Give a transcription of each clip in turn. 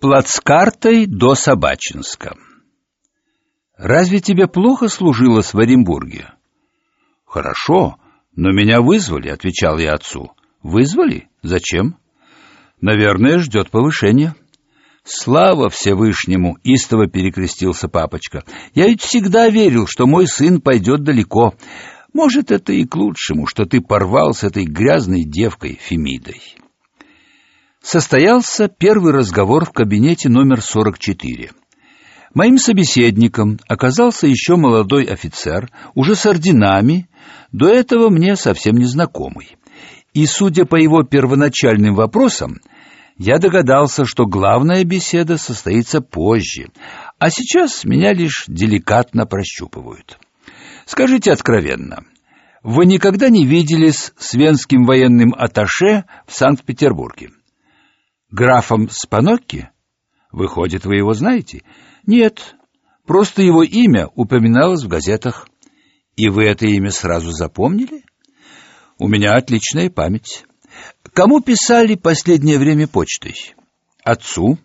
Плацкартой до Собачинска. Разве тебе плохо служилось в Оренбурге? Хорошо, но меня вызвали, отвечал я отцу. Вызвали? Зачем? Наверное, ждет повышения. Слава Всевышнему, истово перекрестился папочка. Я ведь всегда верил, что мой сын пойдет далеко. Может, это и к лучшему, что ты порвал с этой грязной девкой Фемидой состоялся первый разговор в кабинете номер 44. Моим собеседником оказался еще молодой офицер, уже с орденами, до этого мне совсем незнакомый. И, судя по его первоначальным вопросам, я догадался, что главная беседа состоится позже, а сейчас меня лишь деликатно прощупывают. Скажите откровенно, вы никогда не виделись с венским военным атташе в Санкт-Петербурге? Графом Спанокки? Выходит, вы его знаете? Нет, просто его имя упоминалось в газетах. И вы это имя сразу запомнили? У меня отличная память. Кому писали последнее время почтой? Отцу.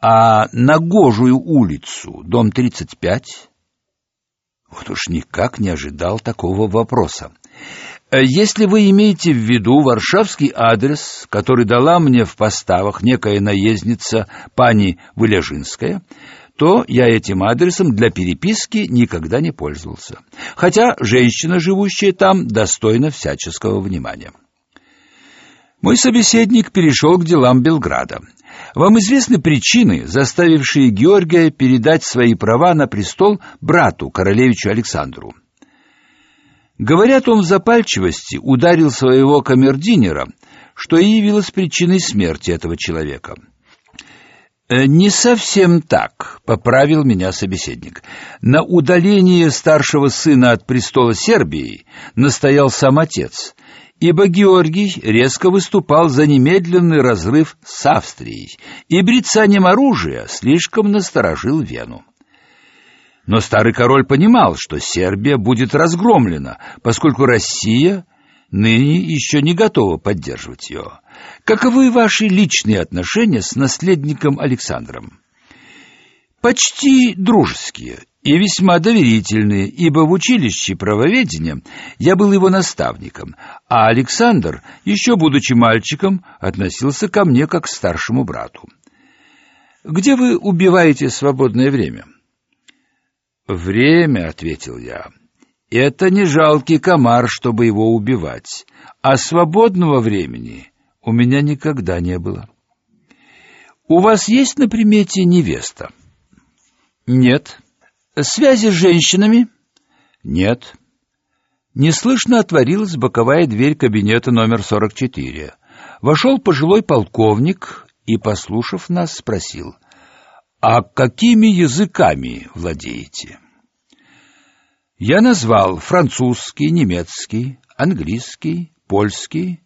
А на Гожую улицу, дом 35? Вот уж никак не ожидал такого вопроса. Э, если вы имеете в виду варшавский адрес, который дала мне в поставах некая наездница пани Выляжинская, то я этим адресом для переписки никогда не пользовался. Хотя женщина, живущая там, достойна всяческого внимания. Мой собеседник перешел к делам Белграда. Вам известны причины, заставившие Георгия передать свои права на престол брату королевичу Александру? Говорят, он в запальчивости ударил своего камердинера, что и явилось причиной смерти этого человека. «Э, «Не совсем так», — поправил меня собеседник. «На удаление старшего сына от престола Сербии настоял сам отец, ибо Георгий резко выступал за немедленный разрыв с Австрией, и брецанием оружия слишком насторожил Вену. Но старый король понимал, что Сербия будет разгромлена, поскольку Россия ныне еще не готова поддерживать ее. Каковы ваши личные отношения с наследником Александром? Почти дружеские и весьма доверительные, ибо в училище правоведения я был его наставником, а Александр, еще будучи мальчиком, относился ко мне как к старшему брату. Где вы убиваете свободное время? — Время, ответил я. Это не жалкий комар, чтобы его убивать, а свободного времени у меня никогда не было. У вас есть на примете невеста? Нет. Связи с женщинами? Нет. Неслышно отворилась боковая дверь кабинета номер 44. Вошел пожилой полковник и, послушав нас, спросил: а какими языками владеете? Я назвал французский, немецкий, английский, польский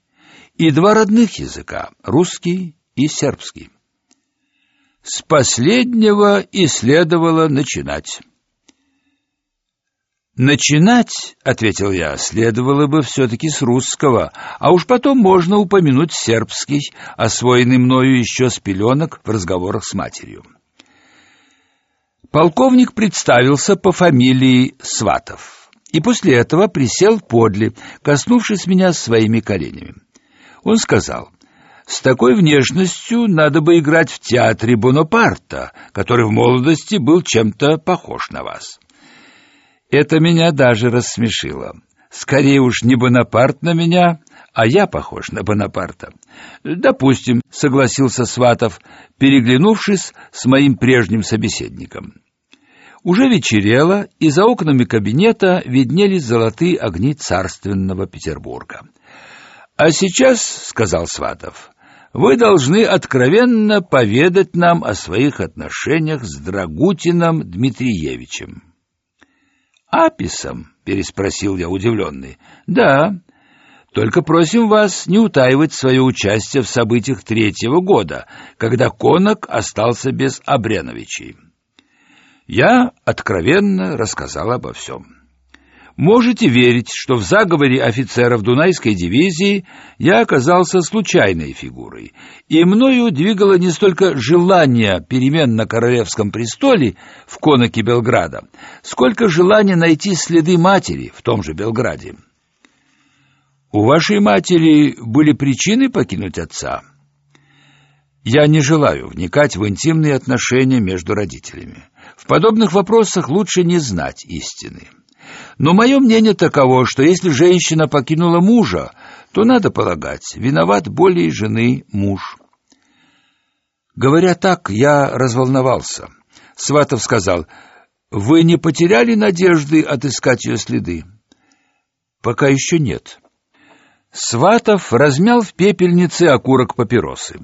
и два родных языка русский и сербский. С последнего и следовало начинать. Начинать, ответил я, следовало бы все таки с русского, а уж потом можно упомянуть сербский, освоенный мною еще с пеленок в разговорах с матерью. Полковник представился по фамилии Сватов и после этого присел подле, коснувшись меня своими коленями. Он сказал: "С такой внешностью надо бы играть в театре Бонапарта, который в молодости был чем-то похож на вас". Это меня даже рассмешило. Скорее уж не Бонапарт на меня, а я похож на Бонапарта. Допустим, согласился Сватов, переглянувшись с моим прежним собеседником. Уже вечерело, и за окнами кабинета виднелись золотые огни царственного Петербурга. А сейчас, сказал Сватов, вы должны откровенно поведать нам о своих отношениях с Драгутиным Дмитриевичем. Аписом, переспросил я удивленный. Да. Только просим вас не утаивать свое участие в событиях третьего года, когда Конок остался без Абреновичей. Я откровенно рассказал обо всем. Можете верить, что в заговоре офицеров Дунайской дивизии я оказался случайной фигурой, и мною двигало не столько желание перемен на королевском престоле в конаке Белграда, сколько желание найти следы матери в том же Белграде. У вашей матери были причины покинуть отца? Я не желаю вникать в интимные отношения между родителями. В подобных вопросах лучше не знать истины. Но мое мнение таково, что если женщина покинула мужа, то надо полагать, виноват более жены муж. Говоря так, я разволновался. Сватов сказал: "Вы не потеряли надежды отыскать ее следы?" "Пока еще нет". Сватов размял в пепельнице окурок папиросы.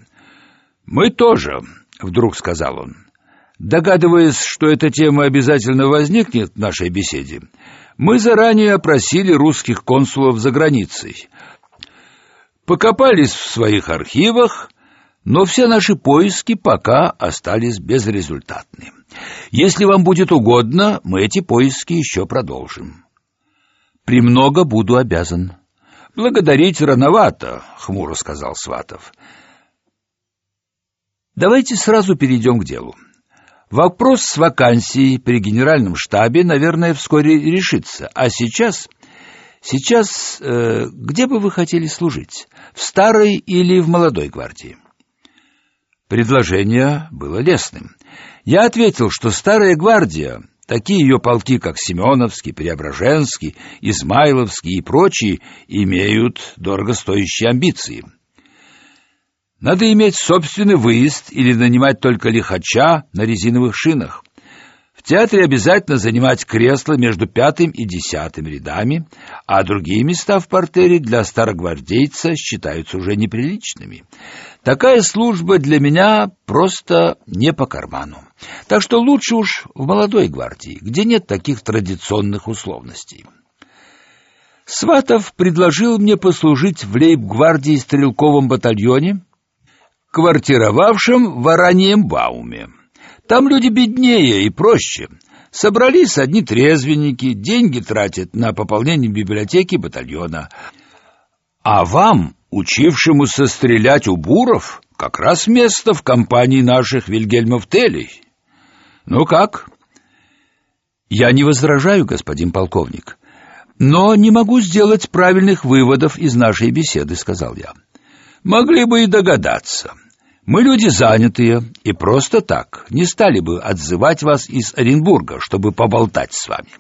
Мы тоже, вдруг сказал он. Догадываясь, что эта тема обязательно возникнет в нашей беседе, мы заранее опросили русских консулов за границей. Покопались в своих архивах, но все наши поиски пока остались безрезультатны. Если вам будет угодно, мы эти поиски еще продолжим. Премного буду обязан. Благодарить рановато, хмуро сказал Сватов. Давайте сразу перейдем к делу. Вопрос с вакансией при генеральном штабе, наверное, вскоре решится. А сейчас... Сейчас э, где бы вы хотели служить? В старой или в молодой гвардии? Предложение было лестным. Я ответил, что старая гвардия, такие ее полки, как Семеновский, Преображенский, Измайловский и прочие, имеют дорогостоящие амбиции. Надо иметь собственный выезд или нанимать только лихача на резиновых шинах. В театре обязательно занимать кресло между пятым и десятым рядами, а другие места в портере для старогвардейца считаются уже неприличными. Такая служба для меня просто не по карману. Так что лучше уж в молодой гвардии, где нет таких традиционных условностей. Сватов предложил мне послужить в лейб-гвардии стрелковом батальоне, квартировавшим в Араньембауме. Там люди беднее и проще. Собрались одни трезвенники, деньги тратят на пополнение библиотеки батальона. А вам, учившемуся стрелять у буров, как раз место в компании наших Вильгельмов Телей. Ну как? Я не возражаю, господин полковник, но не могу сделать правильных выводов из нашей беседы, сказал я. Могли бы и догадаться. Мы люди занятые и просто так не стали бы отзывать вас из Оренбурга, чтобы поболтать с вами.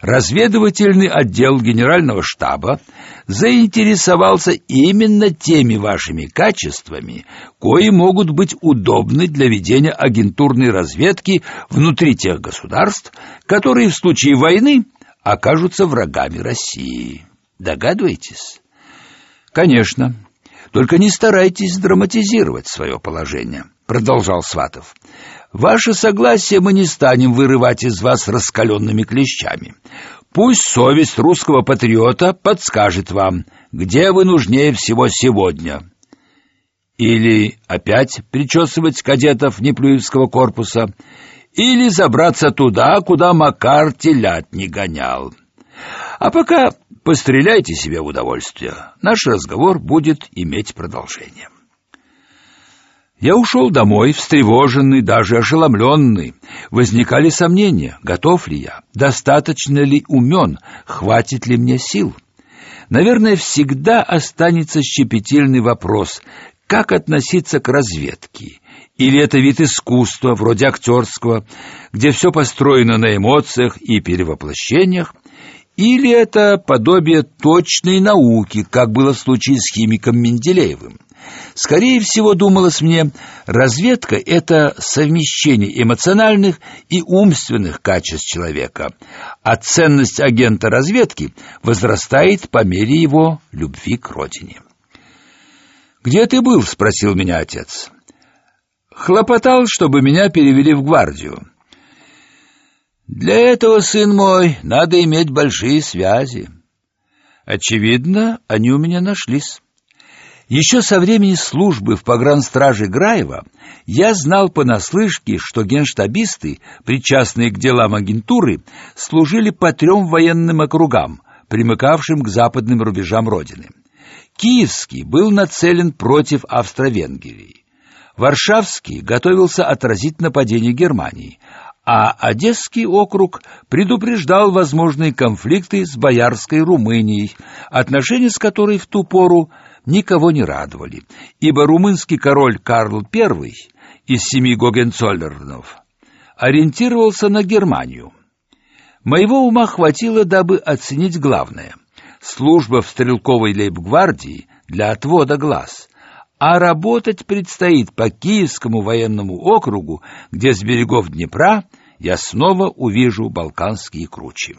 Разведывательный отдел генерального штаба заинтересовался именно теми вашими качествами, кои могут быть удобны для ведения агентурной разведки внутри тех государств, которые в случае войны окажутся врагами России. Догадываетесь? Конечно. Только не старайтесь драматизировать свое положение, продолжал Сватов. Ваше согласие мы не станем вырывать из вас раскаленными клещами. Пусть совесть русского патриота подскажет вам, где вы нужнее всего сегодня. Или опять причесывать кадетов Неплюевского корпуса, или забраться туда, куда Макар телят не гонял. А пока Постреляйте себе в удовольствие. Наш разговор будет иметь продолжение. Я ушел домой, встревоженный, даже ошеломленный. Возникали сомнения, готов ли я, достаточно ли умен, хватит ли мне сил. Наверное, всегда останется щепетильный вопрос, как относиться к разведке. Или это вид искусства, вроде актерского, где все построено на эмоциях и перевоплощениях, или это подобие точной науки, как было в случае с химиком Менделеевым. Скорее всего, думалось мне, разведка — это совмещение эмоциональных и умственных качеств человека, а ценность агента разведки возрастает по мере его любви к родине. «Где ты был?» — спросил меня отец. «Хлопотал, чтобы меня перевели в гвардию». Для этого, сын мой, надо иметь большие связи. Очевидно, они у меня нашлись. Еще со времени службы в погранстраже Граева я знал понаслышке, что генштабисты, причастные к делам агентуры, служили по трем военным округам, примыкавшим к западным рубежам Родины. Киевский был нацелен против Австро-Венгрии. Варшавский готовился отразить нападение Германии, а Одесский округ предупреждал возможные конфликты с Боярской Румынией, отношения с которой в ту пору никого не радовали, ибо румынский король Карл I из семи Гогенцоллернов ориентировался на Германию. Моего ума хватило, дабы оценить главное — служба в стрелковой лейб-гвардии для отвода глаз, а работать предстоит по Киевскому военному округу, где с берегов Днепра я снова увижу балканские кручи.